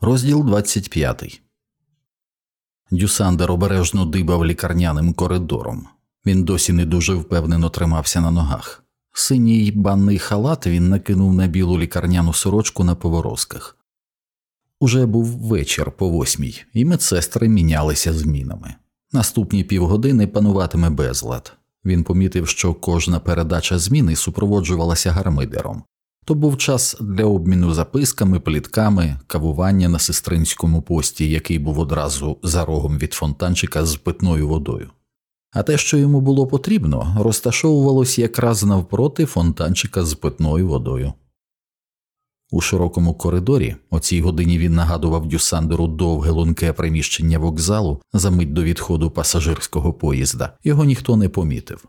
Розділ 25 Дюсандер обережно дибав лікарняним коридором. Він досі не дуже впевнено тримався на ногах. Синій банний халат він накинув на білу лікарняну сорочку на поворозках. Уже був вечір по восьмій, і медсестри мінялися змінами. Наступні півгодини пануватиме безлад. Він помітив, що кожна передача зміни супроводжувалася гармидером. То був час для обміну записками, плітками, кавування на сестринському пості, який був одразу за рогом від фонтанчика з питною водою. А те, що йому було потрібно, розташовувалось якраз навпроти фонтанчика з питною водою. У широкому коридорі о цій годині він нагадував Дюсандеру довге лунке приміщення вокзалу за мить до відходу пасажирського поїзда, його ніхто не помітив.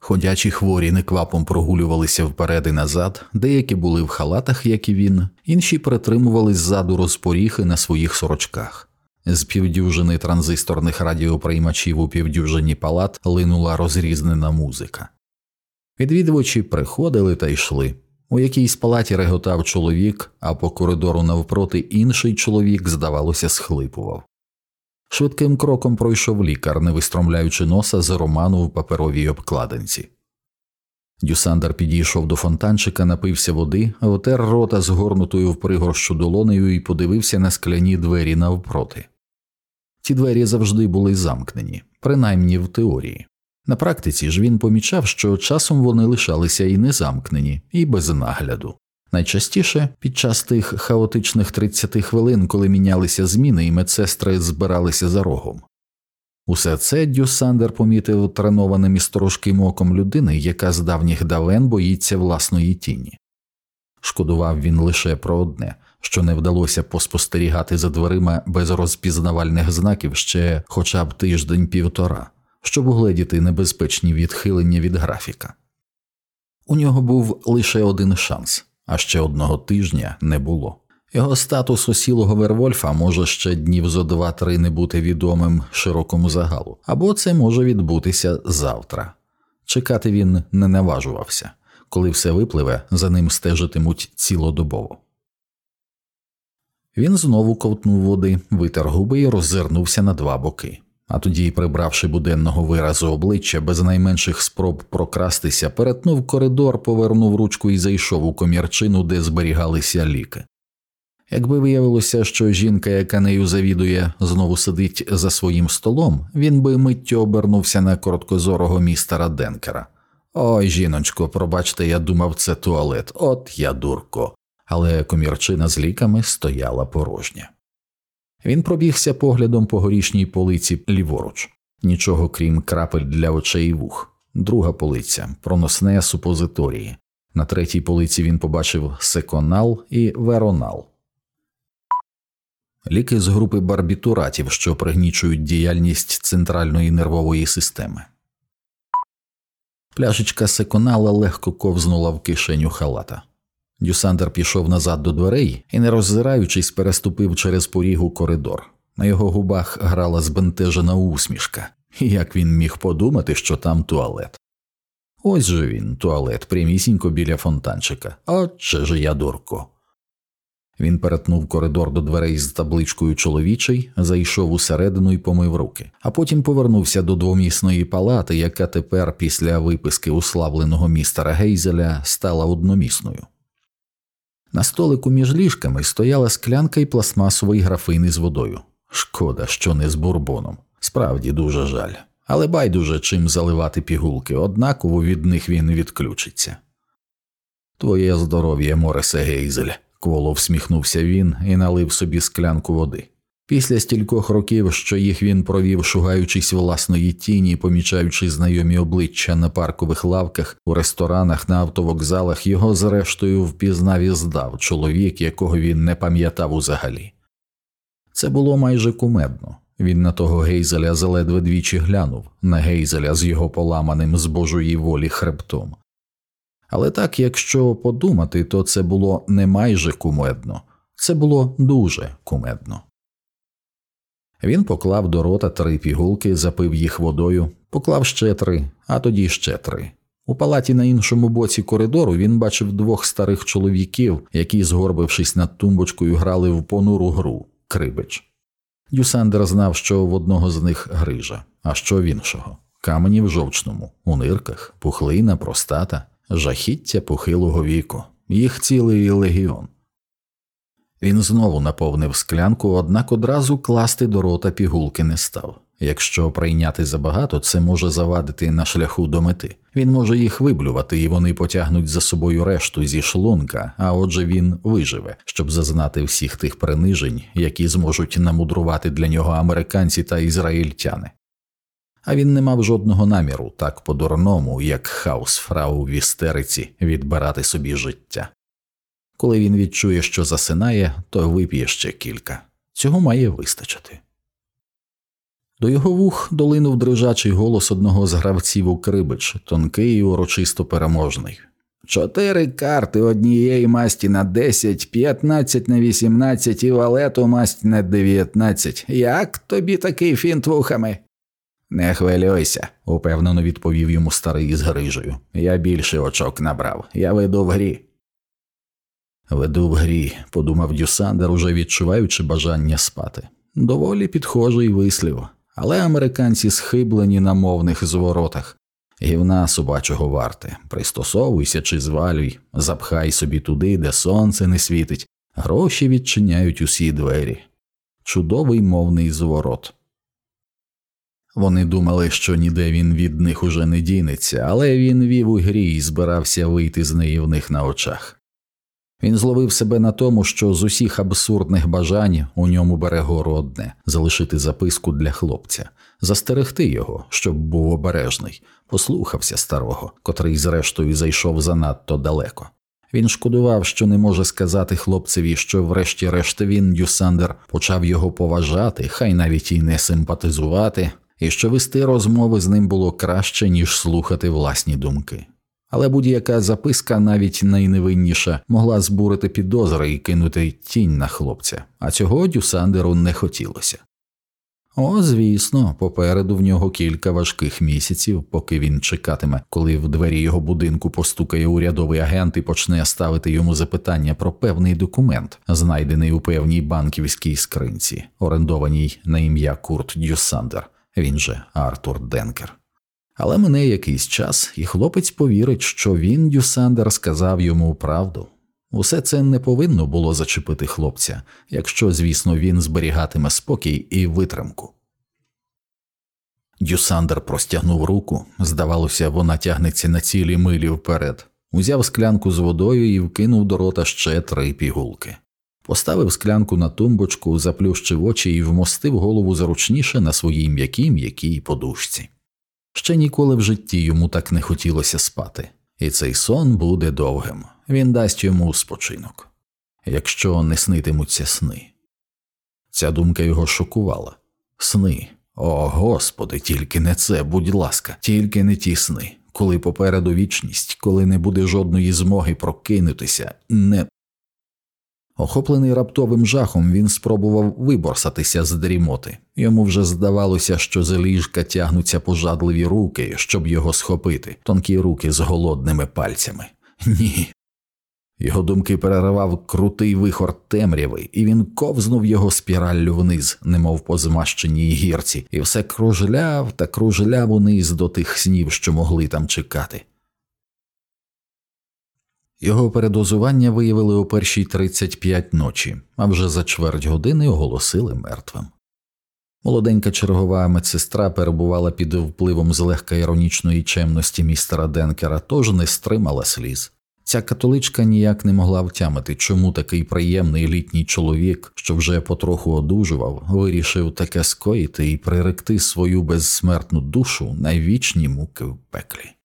Ходячі хворі неквапом прогулювалися вперед і назад, деякі були в халатах, як і він, інші притримувались ззаду розпоріхи на своїх сорочках. З півдюжини транзисторних радіоприймачів у півдюжині палат линула розрізнена музика. Відвідувачі приходили та йшли. У якійсь палаті реготав чоловік, а по коридору навпроти інший чоловік, здавалося, схлипував. Швидким кроком пройшов лікар, не вистромляючи носа з роману в паперовій обкладинці. Дюсандер підійшов до фонтанчика, напився води, втер рота згорнутою в пригорщу долонею і подивився на скляні двері навпроти. Ці двері завжди були замкнені, принаймні в теорії. На практиці ж він помічав, що часом вони лишалися і незамкнені, і без нагляду. Найчастіше під час тих хаотичних 30 хвилин, коли мінялися зміни, і медсестри збиралися за рогом. Усе це Дюсандер помітив тренованим і сторожким оком людини, яка з давніх давен боїться власної тіні. Шкодував він лише про одне, що не вдалося поспостерігати за дверима без розпізнавальних знаків ще хоча б тиждень півтора, щоб угледіти небезпечні відхилення від графіка. У нього був лише один шанс а ще одного тижня не було. Його статус осілого Вервольфа може ще днів зо два-три не бути відомим широкому загалу, або це може відбутися завтра. Чекати він не наважувався коли все випливе, за ним стежитимуть цілодобово. Він знову ковтнув води, витер губи і роззирнувся на два боки а тоді, прибравши буденного виразу обличчя без найменших спроб прокрастися, перетнув коридор, повернув ручку і зайшов у комірчину, де зберігалися ліки. Якби виявилося, що жінка, яка нею завідує, знову сидить за своїм столом, він би миттю обернувся на короткозорого містера Денкера. Ой, жіночко, пробачте, я думав, це туалет, от я дурко. Але комірчина з ліками стояла порожня. Він пробігся поглядом по горішній полиці ліворуч, нічого крім крапель для очей і вух, друга полиця, проносне супозиторії. На третій полиці він побачив секонал і веронал. Ліки з групи барбітуратів, що пригнічують діяльність центральної нервової системи. Пляшечка секонала легко ковзнула в кишеню халата. Дюсандер пішов назад до дверей і, не роззираючись, переступив через поріг у коридор. На його губах грала збентежена усмішка, як він міг подумати, що там туалет. Ось же він, туалет, прямісінько біля фонтанчика. Отче ж я дурко. Він перетнув коридор до дверей з табличкою чоловічий, зайшов усередину і помив руки, а потім повернувся до двомісної палати, яка тепер, після виписки уславленого містера Гейзеля, стала одномісною. На столику між ліжками стояла склянка і пластмасовий графин із водою. Шкода, що не з бурбоном. Справді дуже жаль. Але байдуже чим заливати пігулки, однаково від них він відключиться. Твоє здоров'я, Моресе Гейзель, кволо всміхнувся він і налив собі склянку води. Після стількох років, що їх він провів, шугаючись власної тіні, помічаючи знайомі обличчя на паркових лавках, у ресторанах, на автовокзалах, його зрештою впізнав і здав чоловік, якого він не пам'ятав узагалі. Це було майже кумедно. Він на того гейзеля заледве двічі глянув, на гейзеля з його поламаним з божої волі хребтом. Але так, якщо подумати, то це було не майже кумедно, це було дуже кумедно. Він поклав до рота три пігулки, запив їх водою, поклав ще три, а тоді ще три. У палаті на іншому боці коридору він бачив двох старих чоловіків, які, згорбившись над тумбочкою, грали в понуру гру крибич. Дюсандер знав, що в одного з них грижа, а що в іншого камені в жовчному, у нирках, пухлина, простата, жахіття похилого віку, їх цілий легіон. Він знову наповнив склянку, однак одразу класти до рота пігулки не став. Якщо прийняти забагато, це може завадити на шляху до мети. Він може їх виблювати, і вони потягнуть за собою решту зі шлунка, а отже він виживе, щоб зазнати всіх тих принижень, які зможуть намудрувати для нього американці та ізраїльтяни. А він не мав жодного наміру, так по дурному, як Hausfrau в істериці, відбирати собі життя. Коли він відчує, що засинає, то вип'є ще кілька. Цього має вистачити. До його вух долинув дрижачий голос одного з гравців у крибедж, тонкий і урочисто переможний. Чотири карти однієї масті на 10, 15 на 18 і валету масті на 19. Як тобі такий фінт вухами? Не хвилюйся, упевнено відповів йому старий з грижею. Я більше очок набрав, я веду в грі. Веду в грі, подумав Дюсандер, уже відчуваючи бажання спати. Доволі підхожий вислів, але американці схиблені на мовних зворотах. Гівна собачого варте, пристосовуйся чи звалюй, запхай собі туди, де сонце не світить, гроші відчиняють усі двері. Чудовий мовний зворот. Вони думали, що ніде він від них уже не дінеться, але він вів у грі і збирався вийти з неї в них на очах. Він зловив себе на тому, що з усіх абсурдних бажань у ньому бере гору одне залишити записку для хлопця, застерегти його, щоб був обережний, послухався старого, котрий, зрештою, зайшов занадто далеко. Він шкодував, що не може сказати хлопцеві, що, врешті-решт, він, Дюсандер, почав його поважати, хай навіть і не симпатизувати, і що вести розмови з ним було краще, ніж слухати власні думки. Але будь-яка записка, навіть найневинніша, могла збурити підозри і кинути тінь на хлопця, а цього Дюсандеру не хотілося. О, звісно, попереду в нього кілька важких місяців, поки він чекатиме, коли в двері його будинку постукає урядовий агент і почне ставити йому запитання про певний документ, знайдений у певній банківській скринці, орендованій на ім'я Курт Дюсандер, він же Артур Денкер. Але мине якийсь час, і хлопець повірить, що він, Дюсандер, сказав йому правду. Усе це не повинно було зачепити хлопця, якщо, звісно, він зберігатиме спокій і витримку. Дюсандер простягнув руку, здавалося, вона тягнеться на цілі милі вперед, узяв склянку з водою і вкинув до рота ще три пігулки. Поставив склянку на тумбочку, заплющив очі і вмостив голову зручніше на своїй м'якій м'якій подушці. Ще ніколи в житті йому так не хотілося спати, і цей сон буде довгим, він дасть йому спочинок, якщо не снитимуться сни. Ця думка його шокувала сни. О Господи, тільки не це, будь ласка, тільки не ті сни, коли попереду вічність, коли не буде жодної змоги прокинутися, не Охоплений раптовим жахом, він спробував виборсатися з дрімоти. Йому вже здавалося, що з ліжка тягнуться пожадливі руки, щоб його схопити, тонкі руки з голодними пальцями. Ні. Його думки переривав крутий вихор темряви, і він ковзнув його спіраллю вниз, немов по змащеній гірці, і все кружляв та кружляв униз до тих снів, що могли там чекати. Його передозування виявили у першій 35 ночі, а вже за чверть години оголосили мертвим. Молоденька чергова медсестра перебувала під впливом злегка іронічної чемності містера Денкера, тож не стримала сліз. Ця католичка ніяк не могла втямити, чому такий приємний літній чоловік, що вже потроху одужував, вирішив таке скоїти і приректи свою безсмертну душу на вічні муки в пеклі.